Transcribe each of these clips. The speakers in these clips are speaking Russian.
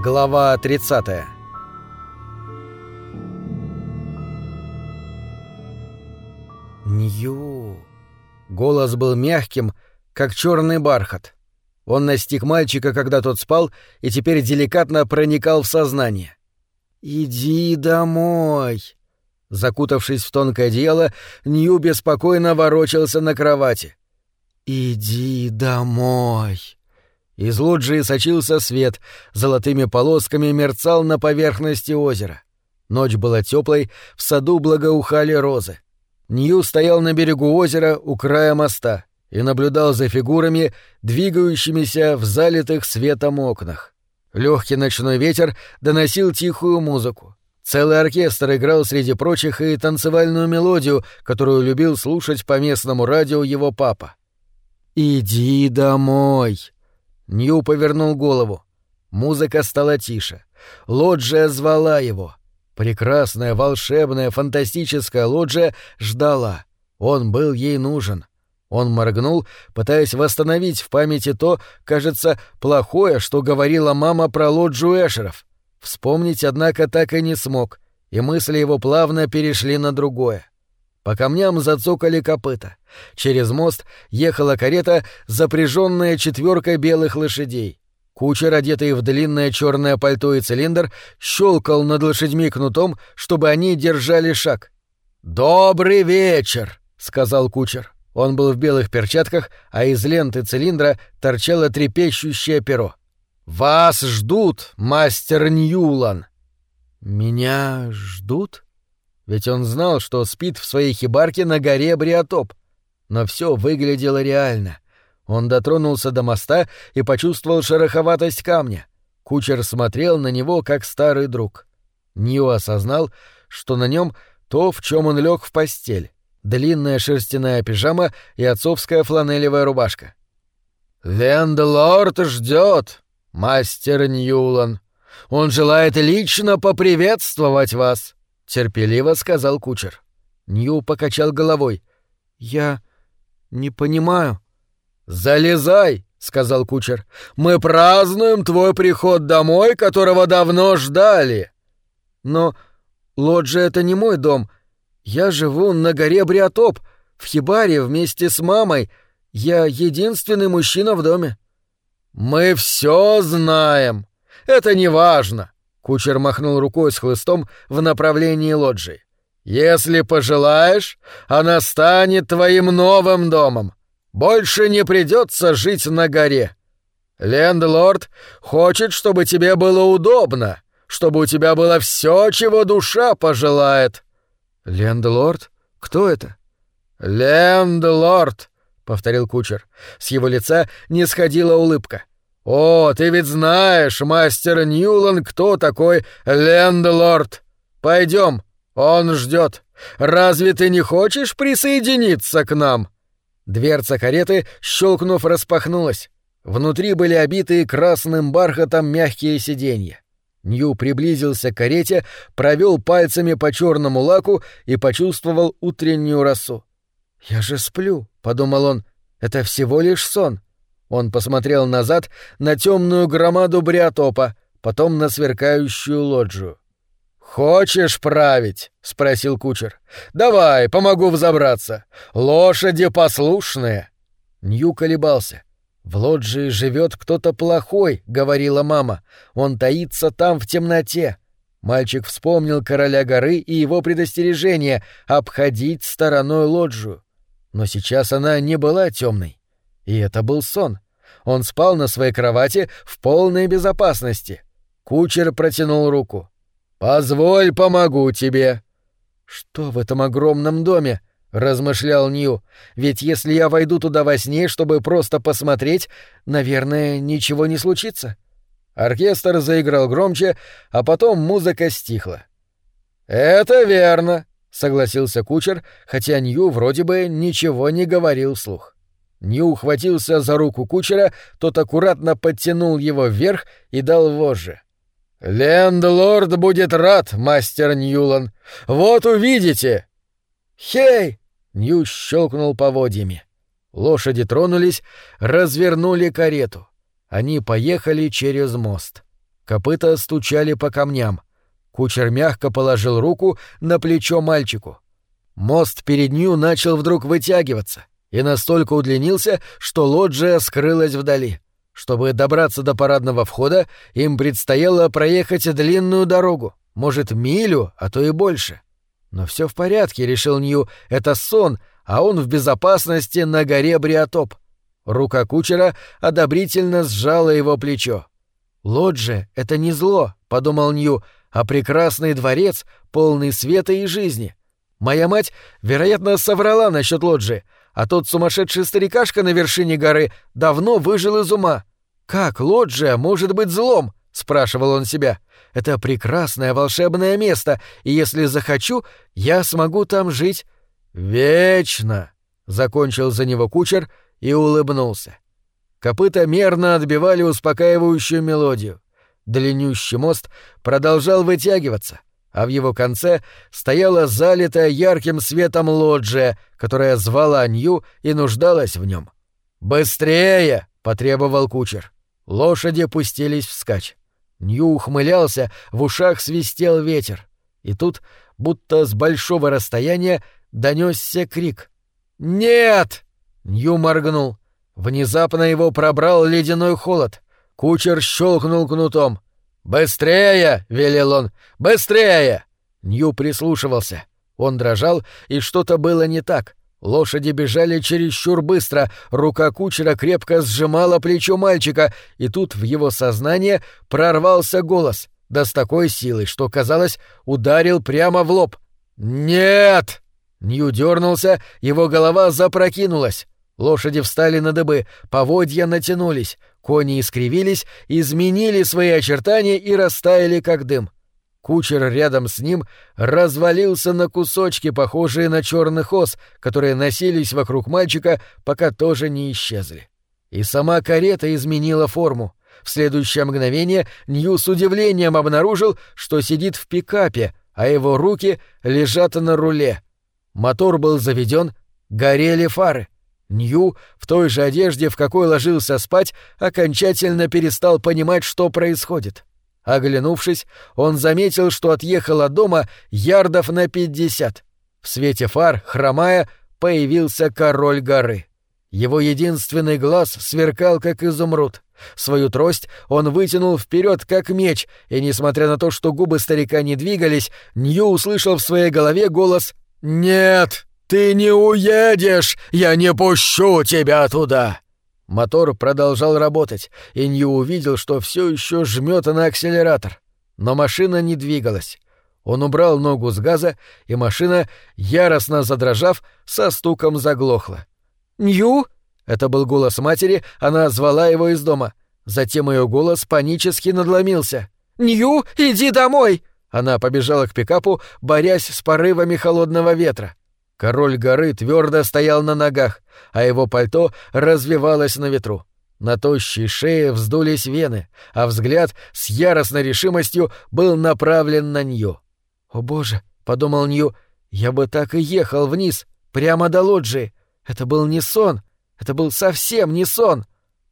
Глава 30 Нью. Голос был мягким, как черный бархат. Он настиг мальчика, когда тот спал, и теперь деликатно проникал в сознание. «Иди домой!» Закутавшись в тонкое одеяло, Нью беспокойно ворочался на кровати. «Иди домой!» Из лоджии сочился свет, золотыми полосками мерцал на поверхности озера. Ночь была теплой, в саду благоухали розы. Нью стоял на берегу озера у края моста и наблюдал за фигурами, двигающимися в залитых светом окнах. Легкий ночной ветер доносил тихую музыку. Целый оркестр играл среди прочих и танцевальную мелодию, которую любил слушать по местному радио его папа. «Иди домой!» Нью повернул голову. Музыка стала тише. Лоджия звала его. Прекрасная, волшебная, фантастическая лоджия ждала. Он был ей нужен. Он моргнул, пытаясь восстановить в памяти то, кажется, плохое, что говорила мама про лоджию Эшеров. Вспомнить, однако, так и не смог, и мысли его плавно перешли на другое. По камням зацокали копыта. Через мост ехала карета, запряженная четверкой белых лошадей. Кучер, одетый в длинное черное пальто и цилиндр, щелкал над лошадьми кнутом, чтобы они держали шаг. «Добрый вечер!» — сказал кучер. Он был в белых перчатках, а из ленты цилиндра торчало трепещущее перо. «Вас ждут, мастер Ньюлан!» «Меня ждут?» Ведь он знал, что спит в своей хибарке на горе Бриотоп. Но все выглядело реально. Он дотронулся до моста и почувствовал шероховатость камня. Кучер смотрел на него, как старый друг. Нио осознал, что на нем то, в чем он лег в постель. Длинная шерстяная пижама и отцовская фланелевая рубашка. «Лендлорд ждет, мастер Ньюлан. Он желает лично поприветствовать вас», терпеливо сказал кучер. Нью покачал головой. Я не понимаю. Залезай, сказал кучер. Мы празднуем твой приход домой, которого давно ждали. Но лоджия это не мой дом. Я живу на горе Бриотоп, в хибаре вместе с мамой. Я единственный мужчина в доме. Мы все знаем. Это не важно. Кучер махнул рукой с хлыстом в направлении лоджии. «Если пожелаешь, она станет твоим новым домом. Больше не придется жить на горе. Лендлорд хочет, чтобы тебе было удобно, чтобы у тебя было все, чего душа пожелает». «Лендлорд? Кто это?» «Лендлорд», — повторил кучер. С его лица не сходила улыбка. «О, ты ведь знаешь, мастер Ньюлан, кто такой лендлорд. Пойдем, он ждет. Разве ты не хочешь присоединиться к нам?» Дверца кареты, щелкнув, распахнулась. Внутри были обиты красным бархатом мягкие сиденья. Нью приблизился к карете, провел пальцами по черному лаку и почувствовал утреннюю росу. «Я же сплю», — подумал он, — «это всего лишь сон». Он посмотрел назад на темную громаду Бриотопа, потом на сверкающую лоджию. «Хочешь править?» — спросил кучер. «Давай, помогу взобраться. Лошади послушные». Нью колебался. «В лоджии живет кто-то плохой», — говорила мама. «Он таится там в темноте». Мальчик вспомнил короля горы и его предостережение — обходить стороной лоджию. Но сейчас она не была темной. И это был сон. Он спал на своей кровати в полной безопасности. Кучер протянул руку. «Позволь, помогу тебе». «Что в этом огромном доме?» — размышлял Нью. «Ведь если я войду туда во сне, чтобы просто посмотреть, наверное, ничего не случится». Оркестр заиграл громче, а потом музыка стихла. «Это верно», — согласился кучер, хотя Нью вроде бы ничего не говорил вслух. Нью ухватился за руку кучера, тот аккуратно подтянул его вверх и дал вожжи. «Лендлорд будет рад, мастер Ньюлан. Вот увидите!» «Хей!» — Нью щелкнул поводьями. Лошади тронулись, развернули карету. Они поехали через мост. Копыта стучали по камням. Кучер мягко положил руку на плечо мальчику. Мост перед Нью начал вдруг вытягиваться и настолько удлинился, что лоджия скрылась вдали. Чтобы добраться до парадного входа, им предстояло проехать длинную дорогу, может, милю, а то и больше. Но все в порядке, решил Нью, это сон, а он в безопасности на горе Бриотоп. Рука кучера одобрительно сжала его плечо. «Лоджия — это не зло», — подумал Нью, — «а прекрасный дворец, полный света и жизни. Моя мать, вероятно, соврала насчет лоджии, а тот сумасшедший старикашка на вершине горы давно выжил из ума. «Как лоджия может быть злом?» — спрашивал он себя. «Это прекрасное волшебное место, и если захочу, я смогу там жить вечно!» — закончил за него кучер и улыбнулся. Копыта мерно отбивали успокаивающую мелодию. Длиннющий мост продолжал вытягиваться, а в его конце стояла залитая ярким светом лоджия, которая звала Нью и нуждалась в нем. «Быстрее!» — потребовал кучер. Лошади пустились вскачь. Нью ухмылялся, в ушах свистел ветер. И тут, будто с большого расстояния, донесся крик. «Нет!» Нью моргнул. Внезапно его пробрал ледяной холод. Кучер щелкнул кнутом. «Быстрее!» — велел он. «Быстрее!» Нью прислушивался. Он дрожал, и что-то было не так. Лошади бежали чересчур быстро, рука кучера крепко сжимала плечо мальчика, и тут в его сознание прорвался голос, да с такой силой, что, казалось, ударил прямо в лоб. «Нет!» Нью дернулся, его голова запрокинулась. Лошади встали на дыбы, поводья натянулись, кони искривились, изменили свои очертания и растаяли, как дым. Кучер рядом с ним развалился на кусочки, похожие на черных ос, которые носились вокруг мальчика, пока тоже не исчезли. И сама карета изменила форму. В следующее мгновение Нью с удивлением обнаружил, что сидит в пикапе, а его руки лежат на руле. Мотор был заведен, горели фары. Нью, в той же одежде, в какой ложился спать, окончательно перестал понимать, что происходит. Оглянувшись, он заметил, что отъехал от дома ярдов на пятьдесят. В свете фар, хромая, появился король горы. Его единственный глаз сверкал, как изумруд. Свою трость он вытянул вперед, как меч, и, несмотря на то, что губы старика не двигались, Нью услышал в своей голове голос «Нет, ты не уедешь! Я не пущу тебя туда!» Мотор продолжал работать, и Нью увидел, что все еще жмет на акселератор. Но машина не двигалась. Он убрал ногу с газа, и машина, яростно задрожав, со стуком заглохла. «Нью?» — это был голос матери, она звала его из дома. Затем ее голос панически надломился. «Нью, иди домой!» Она побежала к пикапу, борясь с порывами холодного ветра. Король горы твердо стоял на ногах, а его пальто развивалось на ветру. На тощей шее вздулись вены, а взгляд с яростной решимостью был направлен на Нью. «О боже!» — подумал Нью. «Я бы так и ехал вниз, прямо до лоджии. Это был не сон. Это был совсем не сон!»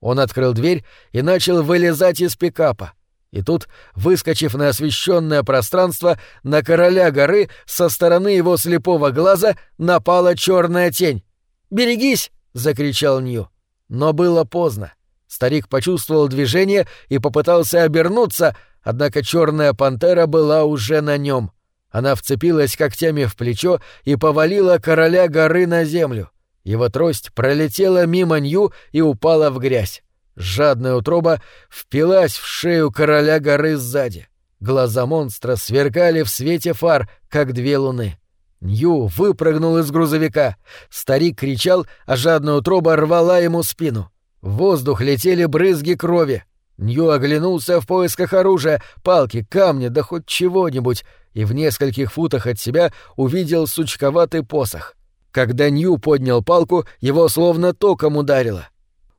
Он открыл дверь и начал вылезать из пикапа. И тут, выскочив на освещенное пространство, на короля горы со стороны его слепого глаза напала черная тень. «Берегись!» — закричал Нью. Но было поздно. Старик почувствовал движение и попытался обернуться, однако черная пантера была уже на нем. Она вцепилась когтями в плечо и повалила короля горы на землю. Его трость пролетела мимо Нью и упала в грязь. Жадная утроба впилась в шею короля горы сзади. Глаза монстра сверкали в свете фар, как две луны. Нью выпрыгнул из грузовика. Старик кричал, а жадная утроба рвала ему спину. В воздух летели брызги крови. Нью оглянулся в поисках оружия, палки, камни, да хоть чего-нибудь, и в нескольких футах от себя увидел сучковатый посох. Когда Нью поднял палку, его словно током ударило.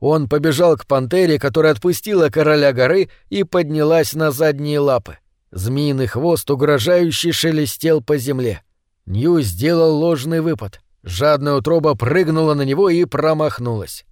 Он побежал к пантере, которая отпустила короля горы и поднялась на задние лапы. Змеиный хвост угрожающе шелестел по земле. Нью сделал ложный выпад. Жадная утроба прыгнула на него и промахнулась.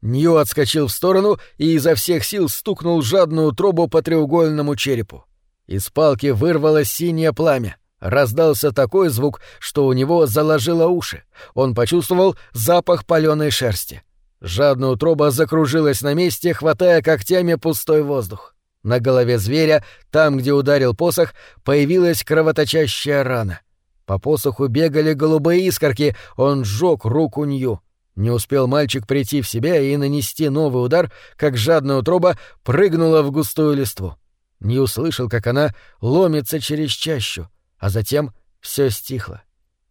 Нью отскочил в сторону и изо всех сил стукнул жадную трубу по треугольному черепу. Из палки вырвалось синее пламя. Раздался такой звук, что у него заложило уши. Он почувствовал запах паленой шерсти. Жадная утроба закружилась на месте, хватая когтями пустой воздух. На голове зверя, там, где ударил посох, появилась кровоточащая рана. По посоху бегали голубые искорки, он сжег руку Нью. Не успел мальчик прийти в себя и нанести новый удар, как жадная утроба прыгнула в густую листву. Не услышал, как она ломится через чащу, а затем все стихло.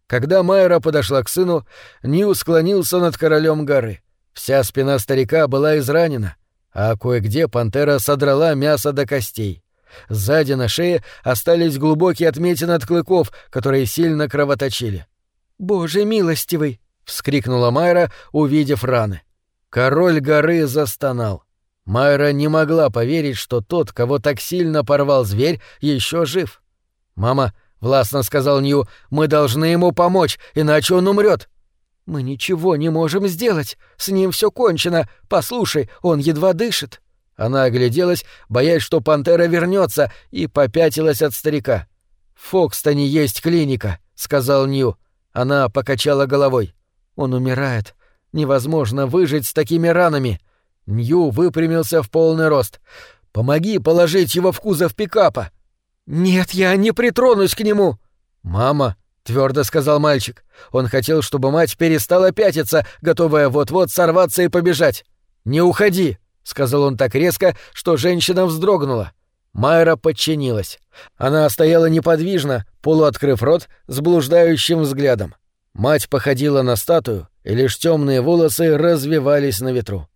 Когда Майра подошла к сыну, Нью склонился над королем горы. Вся спина старика была изранена, а кое-где пантера содрала мясо до костей. Сзади на шее остались глубокие отметины от клыков, которые сильно кровоточили. «Боже милостивый!» — вскрикнула Майра, увидев раны. Король горы застонал. Майра не могла поверить, что тот, кого так сильно порвал зверь, еще жив. «Мама», — властно сказал Нью, — «мы должны ему помочь, иначе он умрет. «Мы ничего не можем сделать. С ним все кончено. Послушай, он едва дышит». Она огляделась, боясь, что пантера вернется, и попятилась от старика. «В Фокстоне есть клиника», — сказал Нью. Она покачала головой. «Он умирает. Невозможно выжить с такими ранами». Нью выпрямился в полный рост. «Помоги положить его в кузов пикапа». «Нет, я не притронусь к нему». «Мама», — твердо сказал мальчик. Он хотел, чтобы мать перестала пятиться, готовая вот-вот сорваться и побежать. «Не уходи», — сказал он так резко, что женщина вздрогнула. Майра подчинилась. Она стояла неподвижно, полуоткрыв рот, с блуждающим взглядом. Мать походила на статую, и лишь темные волосы развивались на ветру.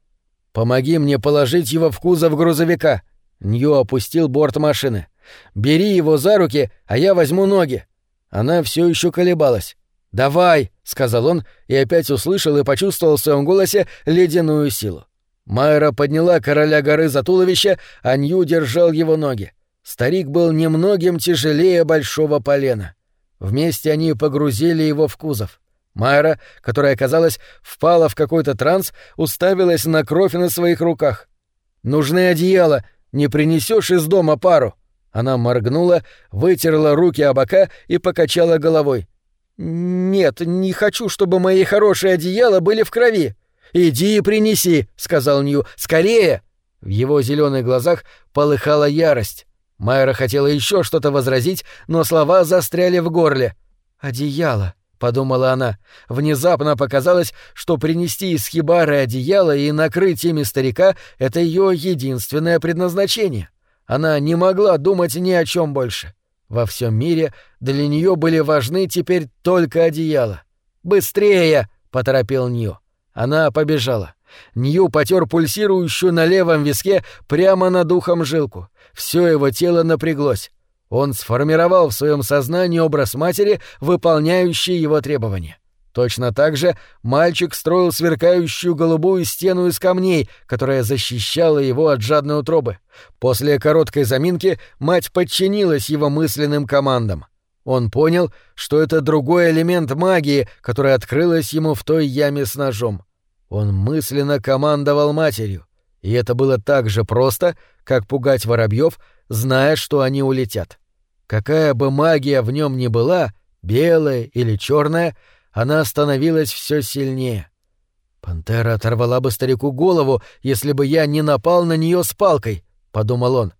«Помоги мне положить его в кузов грузовика». Нью опустил борт машины. «Бери его за руки, а я возьму ноги». Она все еще колебалась. «Давай!» — сказал он и опять услышал и почувствовал в своем голосе ледяную силу. Майра подняла короля горы за туловище, а Нью держал его ноги. Старик был немногим тяжелее большого полена. Вместе они погрузили его в кузов. Майра, которая, казалось, впала в какой-то транс, уставилась на кровь на своих руках. «Нужны одеяла, не принесешь из дома пару?» Она моргнула, вытерла руки о бока и покачала головой. «Нет, не хочу, чтобы мои хорошие одеяла были в крови». «Иди и принеси», — сказал Нью. «Скорее!» В его зеленых глазах полыхала ярость. Майра хотела еще что-то возразить, но слова застряли в горле. «Одеяло», — подумала она. Внезапно показалось, что принести из хибары одеяло и накрыть ими старика — это ее единственное предназначение. Она не могла думать ни о чем больше. Во всем мире для нее были важны теперь только одеяла. «Быстрее!» — поторопил Нью. Она побежала. Нью потер пульсирующую на левом виске прямо над ухом жилку. Все его тело напряглось. Он сформировал в своем сознании образ матери, выполняющий его требования. Точно так же мальчик строил сверкающую голубую стену из камней, которая защищала его от жадной утробы. После короткой заминки мать подчинилась его мысленным командам. Он понял, что это другой элемент магии, который открылась ему в той яме с ножом. Он мысленно командовал матерью, и это было так же просто, как пугать воробьев, зная, что они улетят. Какая бы магия в нем ни была, белая или черная, она становилась все сильнее. «Пантера оторвала бы старику голову, если бы я не напал на нее с палкой», — подумал он.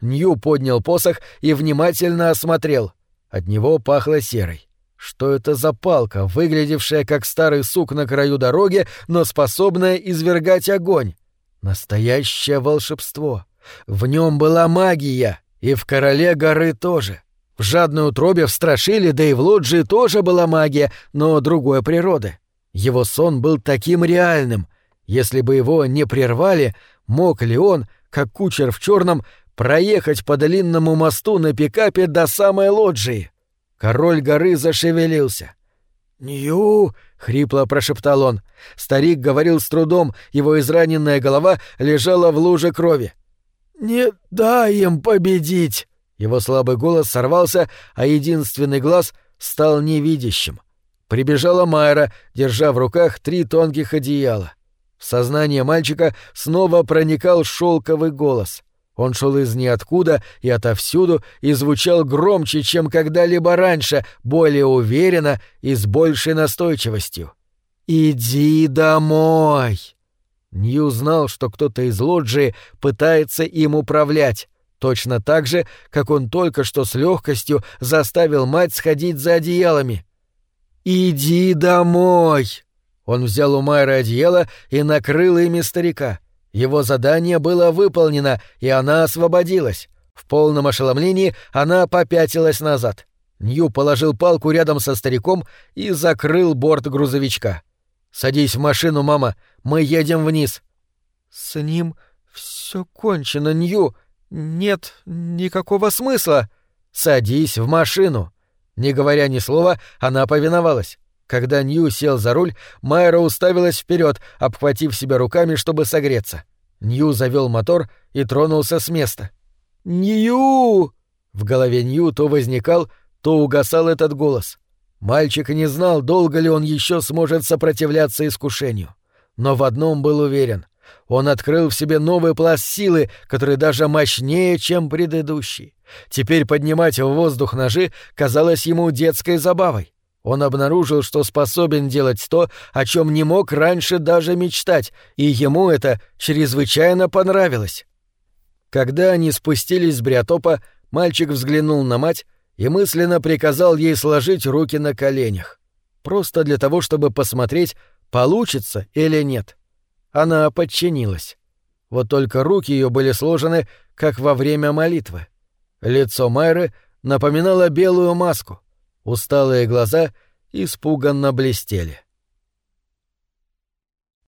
Нью поднял посох и внимательно осмотрел. От него пахло серой. Что это за палка, выглядевшая как старый сук на краю дороги, но способная извергать огонь? Настоящее волшебство. В нем была магия, и в короле горы тоже. В жадной утробе в Страшиле, да и в Лоджии тоже была магия, но другой природы. Его сон был таким реальным. Если бы его не прервали, мог ли он, как кучер в черном, проехать по длинному мосту на пикапе до самой лоджии? Король горы зашевелился. «Нью!» — хрипло прошептал он. Старик говорил с трудом, его израненная голова лежала в луже крови. «Не дай им победить!» Его слабый голос сорвался, а единственный глаз стал невидящим. Прибежала Майра, держа в руках три тонких одеяла. В сознание мальчика снова проникал шелковый голос. Он шел из ниоткуда и отовсюду и звучал громче, чем когда-либо раньше, более уверенно и с большей настойчивостью. «Иди домой!» Нью знал, что кто-то из лоджии пытается им управлять, точно так же, как он только что с легкостью заставил мать сходить за одеялами. «Иди домой!» Он взял у Майры одеяло и накрыл ими старика. Его задание было выполнено, и она освободилась. В полном ошеломлении она попятилась назад. Нью положил палку рядом со стариком и закрыл борт грузовичка. «Садись в машину, мама, мы едем вниз». «С ним все кончено, Нью. Нет никакого смысла». «Садись в машину». Не говоря ни слова, она повиновалась. Когда Нью сел за руль, Майра уставилась вперед, обхватив себя руками, чтобы согреться. Нью завел мотор и тронулся с места. «Нью!» В голове Нью то возникал, то угасал этот голос. Мальчик не знал, долго ли он еще сможет сопротивляться искушению. Но в одном был уверен. Он открыл в себе новый пласт силы, который даже мощнее, чем предыдущий. Теперь поднимать в воздух ножи казалось ему детской забавой. Он обнаружил, что способен делать то, о чем не мог раньше даже мечтать, и ему это чрезвычайно понравилось. Когда они спустились с Бриотопа, мальчик взглянул на мать и мысленно приказал ей сложить руки на коленях. Просто для того, чтобы посмотреть, получится или нет. Она подчинилась. Вот только руки ее были сложены, как во время молитвы. Лицо Майры напоминало белую маску — Усталые глаза испуганно блестели.